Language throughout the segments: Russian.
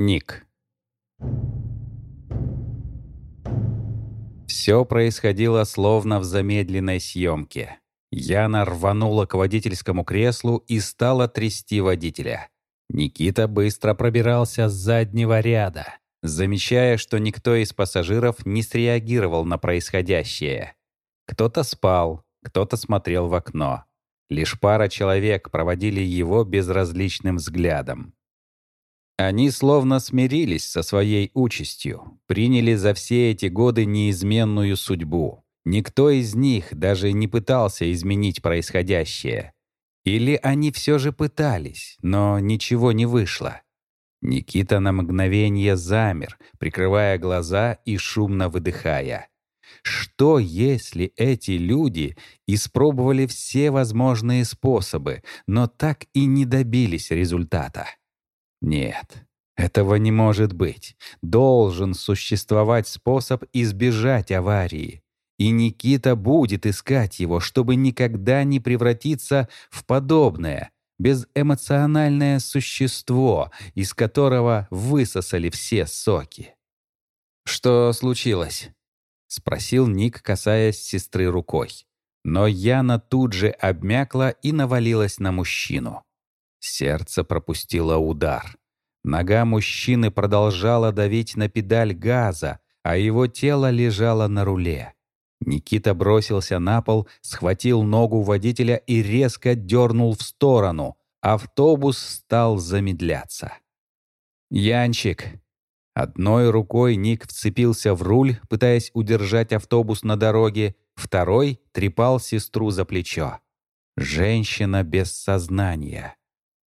Ник. Все происходило словно в замедленной съемке. Яна рванула к водительскому креслу и стала трясти водителя. Никита быстро пробирался с заднего ряда, замечая, что никто из пассажиров не среагировал на происходящее. Кто-то спал, кто-то смотрел в окно. Лишь пара человек проводили его безразличным взглядом. Они словно смирились со своей участью, приняли за все эти годы неизменную судьбу. Никто из них даже не пытался изменить происходящее. Или они все же пытались, но ничего не вышло. Никита на мгновение замер, прикрывая глаза и шумно выдыхая. Что, если эти люди испробовали все возможные способы, но так и не добились результата? Нет, этого не может быть. Должен существовать способ избежать аварии. И Никита будет искать его, чтобы никогда не превратиться в подобное, безэмоциональное существо, из которого высосали все соки. «Что случилось?» — спросил Ник, касаясь сестры рукой. Но Яна тут же обмякла и навалилась на мужчину. Сердце пропустило удар. Нога мужчины продолжала давить на педаль газа, а его тело лежало на руле. Никита бросился на пол, схватил ногу водителя и резко дернул в сторону. Автобус стал замедляться. «Янчик!» Одной рукой Ник вцепился в руль, пытаясь удержать автобус на дороге, второй трепал сестру за плечо. Женщина без сознания.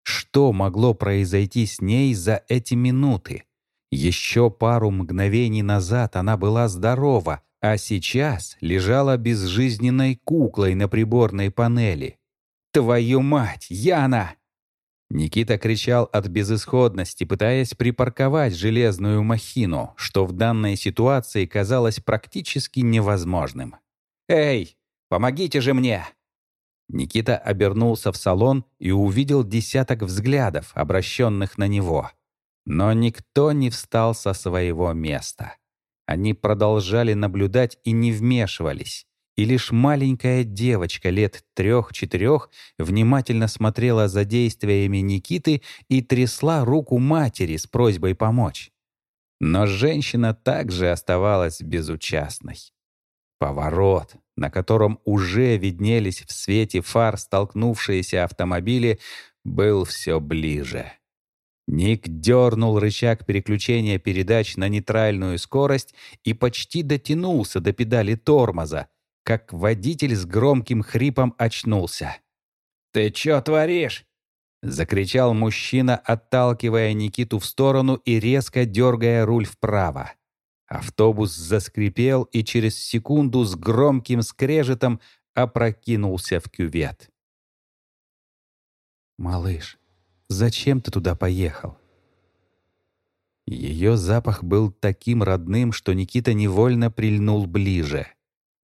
Что могло произойти с ней за эти минуты? Еще пару мгновений назад она была здорова, а сейчас лежала безжизненной куклой на приборной панели. «Твою мать, Яна!» Никита кричал от безысходности, пытаясь припарковать железную махину, что в данной ситуации казалось практически невозможным. «Эй, помогите же мне!» Никита обернулся в салон и увидел десяток взглядов, обращенных на него. Но никто не встал со своего места. Они продолжали наблюдать и не вмешивались. И лишь маленькая девочка лет трех-четырех внимательно смотрела за действиями Никиты и трясла руку матери с просьбой помочь. Но женщина также оставалась безучастной. Поворот, на котором уже виднелись в свете фар столкнувшиеся автомобили, был все ближе. Ник дернул рычаг переключения передач на нейтральную скорость и почти дотянулся до педали тормоза, как водитель с громким хрипом очнулся. «Ты чё творишь?» — закричал мужчина, отталкивая Никиту в сторону и резко дергая руль вправо. Автобус заскрипел и через секунду с громким скрежетом опрокинулся в кювет. «Малыш, Зачем ты туда поехал?» Ее запах был таким родным, что Никита невольно прильнул ближе.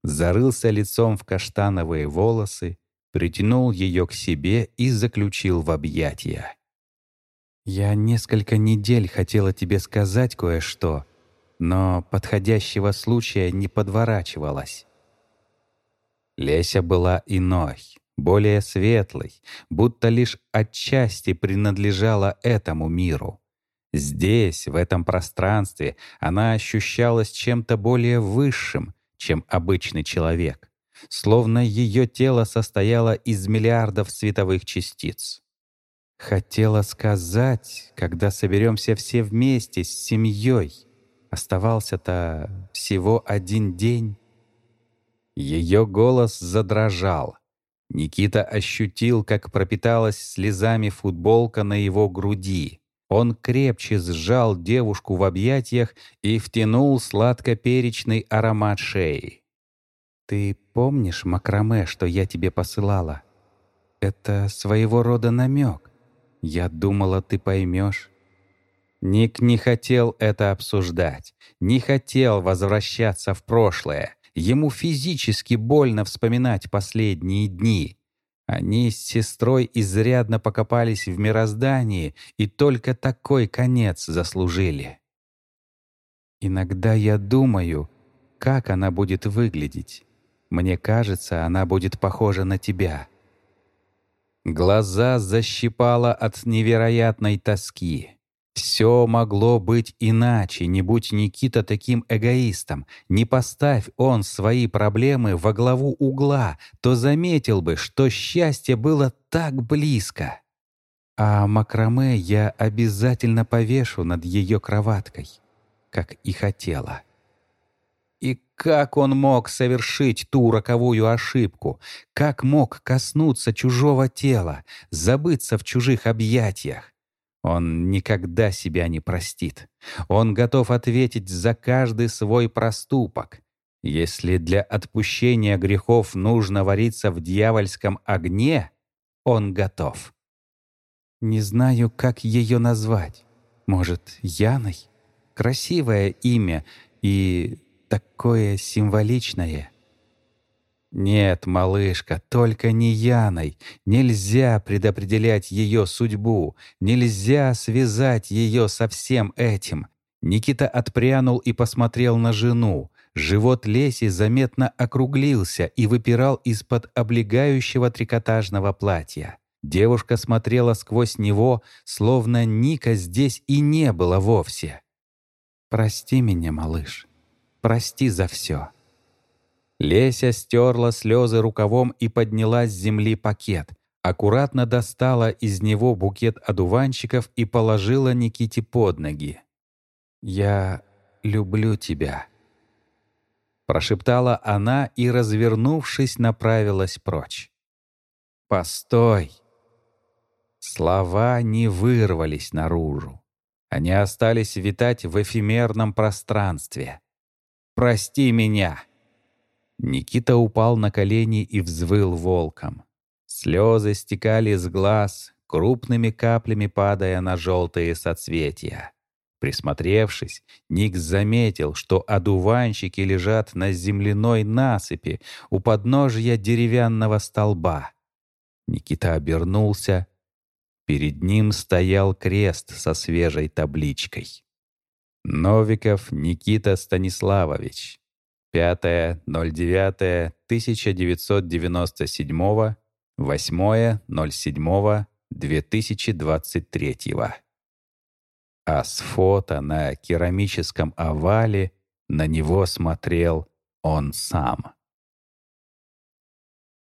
Зарылся лицом в каштановые волосы, притянул ее к себе и заключил в объятия. «Я несколько недель хотела тебе сказать кое-что, но подходящего случая не подворачивалась». Леся была иной более светлой, будто лишь отчасти принадлежала этому миру. Здесь, в этом пространстве, она ощущалась чем-то более высшим, чем обычный человек, словно ее тело состояло из миллиардов световых частиц. Хотела сказать, когда соберемся все вместе с семьей. Оставался-то всего один день. Ее голос задрожал, Никита ощутил, как пропиталась слезами футболка на его груди. Он крепче сжал девушку в объятиях и втянул сладко-перечный аромат шеи. «Ты помнишь макраме, что я тебе посылала? Это своего рода намек. Я думала, ты поймешь». Ник не хотел это обсуждать, не хотел возвращаться в прошлое. Ему физически больно вспоминать последние дни. Они с сестрой изрядно покопались в мироздании и только такой конец заслужили. Иногда я думаю, как она будет выглядеть. Мне кажется, она будет похожа на тебя. Глаза защипала от невероятной тоски. Все могло быть иначе, не будь Никита таким эгоистом. Не поставь он свои проблемы во главу угла, то заметил бы, что счастье было так близко. А макраме я обязательно повешу над ее кроваткой, как и хотела. И как он мог совершить ту роковую ошибку? Как мог коснуться чужого тела, забыться в чужих объятиях? Он никогда себя не простит. Он готов ответить за каждый свой проступок. Если для отпущения грехов нужно вариться в дьявольском огне, он готов. Не знаю, как ее назвать. Может, Яной? Красивое имя и такое символичное. Нет, малышка, только не Яной. Нельзя предопределять ее судьбу. Нельзя связать ее со всем этим. Никита отпрянул и посмотрел на жену. Живот Леси заметно округлился и выпирал из-под облегающего трикотажного платья. Девушка смотрела сквозь него, словно Ника здесь и не было вовсе. «Прости меня, малыш», Прости за все». Леся стерла слезы рукавом и подняла с земли пакет. Аккуратно достала из него букет одуванчиков и положила Никите под ноги. «Я люблю тебя», — прошептала она и, развернувшись, направилась прочь. «Постой!» Слова не вырвались наружу. Они остались витать в эфемерном пространстве. Прости меня!» Никита упал на колени и взвыл волком. Слезы стекали с глаз, крупными каплями падая на желтые соцветия. Присмотревшись, Ник заметил, что одуванчики лежат на земляной насыпи у подножья деревянного столба. Никита обернулся. Перед ним стоял крест со свежей табличкой. Новиков Никита Станиславович. 5.09.1997, 8.07.2023. А с фото на керамическом овале на него смотрел он сам.